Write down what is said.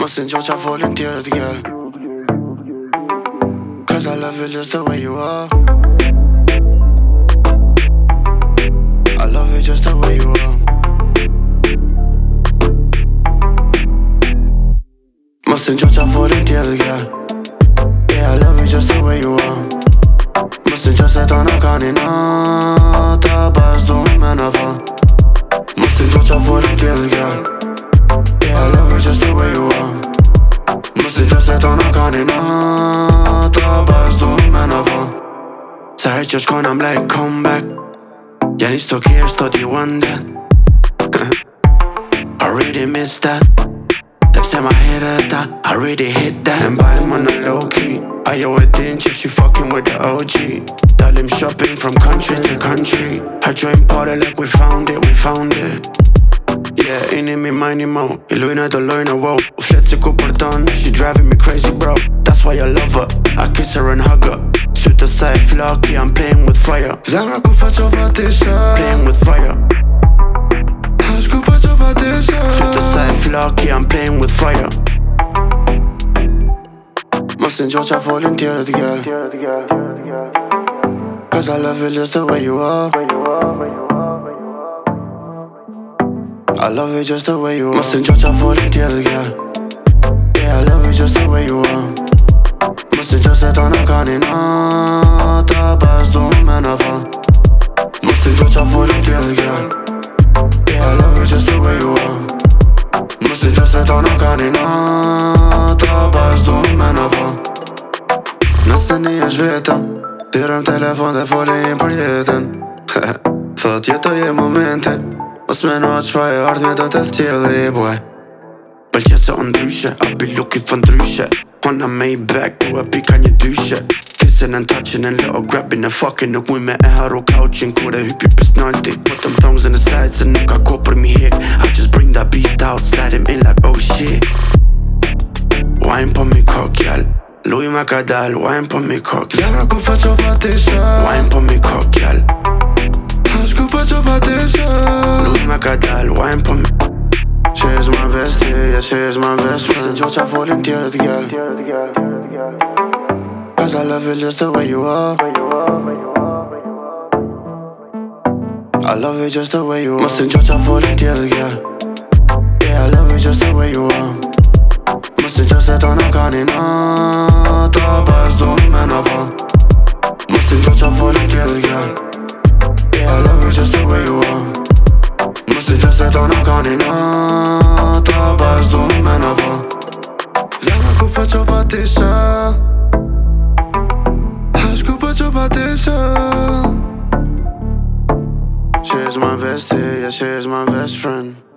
Gjo qa folin tjerët girl. Cause I love you just the way you are. I love you just the way you are. Gjo qa folin tjerët girl. Yeah, I love you just the way you are. Në gjo se ta në Që shkojnë I'm like come back Ja sto kjerë sto ti want that I really miss that. Dhe pse ma herë ta I really hit that. E mbajnë më në low key. Ajo e din që she fucking with the OG Dalim shopping from country to country. I join party like we found it, we found it. Yeah, ini mi majni mo. I lujnë do lojnë wow. Fletë si ku tonë She driving me crazy bro. That's why I love her. I kiss her and hug her Sytë të saj flocky I'm playing with fire. Zemra ku fa qo pa tisha Playing with fire. Hash ku fa qo pa tisha Sytë të saj flocky I'm playing with fire. Gjo qa folin tjerët girl Cause I love you just the way you are. I love you just the way you are. Gjo qa folin tjerët girl Yeah, I love you just the way you are Nëse një është vetëm. Pirëm telefon dhe folin për jetën. Thot jetoj e momente Mos me në qfa e ardhme do të stjeli boy. Pëlqet se o ndryshe A be looking for ndryshe Wanna made back Po e pika një dyshe. Kissing and touching and little grabbing and fucking Nuk muj me e haru couchin. Kur e hypi pës nalti Put them thongs in the sides Se nuk ka ko për jall Luj ma ka dal Wine po mi kok Zemra ku fa qo pa Wine po mi kok jall Hash ku fa qo pa tisha Luj ma ka Wine po mi She is my bestie, yeah, she is my best friend Gjo qa folin tjerët girl Cause I love you just the way you are. I love you just the way you are. Mos në gjo qa folin girl. Yeah, I love you just the way you are. Mos në gjo se ta në tjerët girl Yeah, I love you just the way you are. Mos në gjo se ta në ka një nata Pas du me në fa Zemra ku fa qo pa tisha Hash ku fa tisha She is my bestie, yeah, she is my best friend